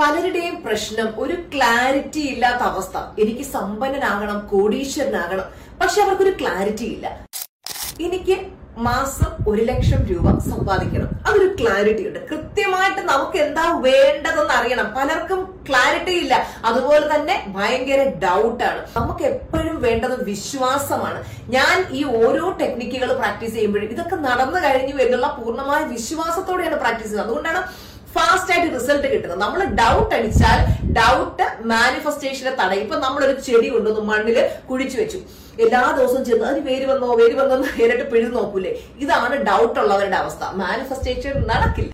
പലരുടെയും പ്രശ്നം ഒരു ക്ലാരിറ്റി ഇല്ലാത്ത അവസ്ഥ. എനിക്ക് സമ്പന്നനാകണം കോടീശ്വരനാകണം. പക്ഷെ അവർക്കൊരു ക്ലാരിറ്റി ഇല്ല. എനിക്ക് മാസം ഒരു ലക്ഷം രൂപ സമ്പാദിക്കണം. അതൊരു ക്ലാരിറ്റി ഉണ്ട്. കൃത്യമായിട്ട് നമുക്ക് എന്താ വേണ്ടതെന്ന് അറിയണം. പലർക്കും ക്ലാരിറ്റി ഇല്ല. അതുപോലെ തന്നെ ഭയങ്കര ഡൗട്ടാണ് നമുക്ക് എപ്പോഴും വേണ്ടത് വിശ്വാസമാണ്. ഞാൻ ഈ ഓരോ ടെക്നിക്കുകൾ പ്രാക്ടീസ് ചെയ്യുമ്പോഴും ഇതൊക്കെ നടന്നു കഴിഞ്ഞു എന്നുള്ള പൂർണമായ വിശ്വാസത്തോടെയാണ് പ്രാക്ടീസ് ചെയ്യുന്നത്. അതുകൊണ്ടാണ് ഫാസ്റ്റ് ആയിട്ട് റിസൾട്ട് കിട്ടുന്നത്. നമ്മൾ ഡൗട്ട് അടിച്ചാൽ ഡൗട്ട് മാനിഫെസ്റ്റേഷനെ തടയും. ഇപ്പൊ നമ്മളൊരു ചെടി കൊണ്ടുവന്ന് മണ്ണിൽ കുഴിച്ചു വെച്ചു. എല്ലാ ദിവസവും ചെന്ന് അതിന് വേര് വന്നോ വേര് വന്നോ നേരിട്ട് പിഴുതു നോക്കൂലേ. ഇതാണ് ഡൗട്ട് ഉള്ളവരുടെ അവസ്ഥ. മാനിഫെസ്റ്റേഷൻ നടക്കില്ല.